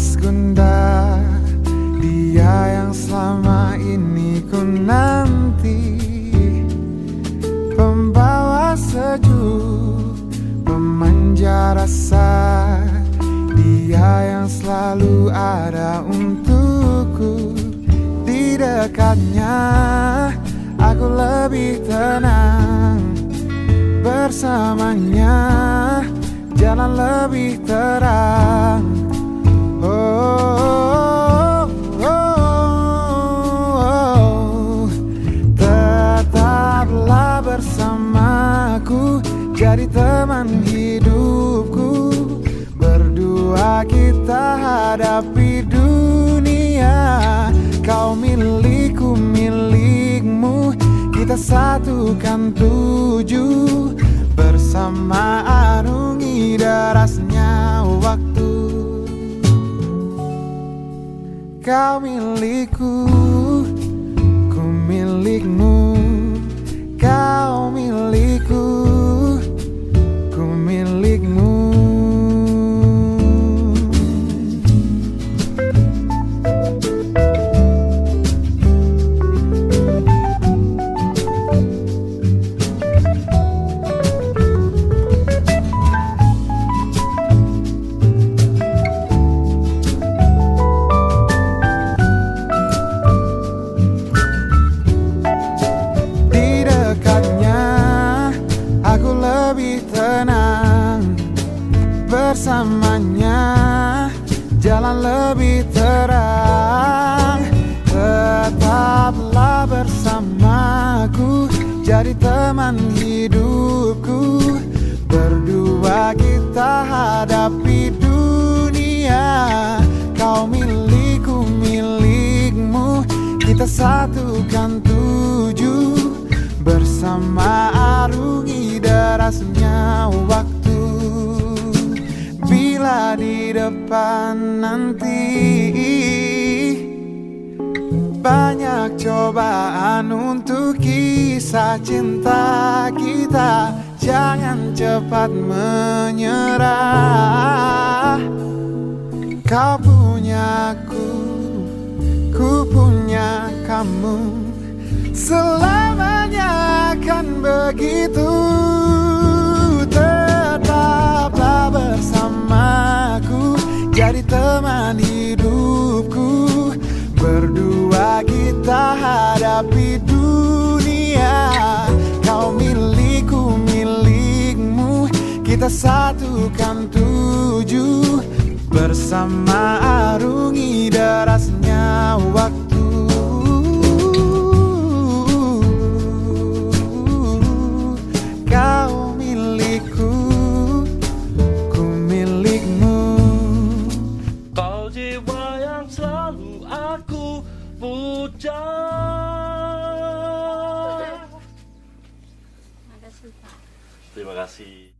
tunda Dia yang selama ini ku nanti. Pembawa sejuk Pemanja rasa Dia yang selalu ada untukku. Di dekatnya Aku lebih tenang Bersamanya Jalan lebih terang teman hidupku. Berdua kita hadapi dunia. Kau milikku milikmu. Kita satukan tujuh. Bersama arungi derasnya waktu. Kau milikku, ku milikmu jalan lebih terang. Tetaplah bersamaku. Jadi teman hidupku. Berdua kita hadapi dunia. Kau milikku milikmu. Kita satukan tujuh. Bersama arungi derasnya di depan nanti. Banyak cobaan untuk kisah cinta kita. Jangan cepat menyerah. Kau punya aku, ku punya kamu. Selamanya akan begitu Teman hidupku. Berdua kita hadapi dunia. Kau milikku milikmu. Kita satukan tujuh. Bersama arungi derasnya waktu Pak. Terima kasih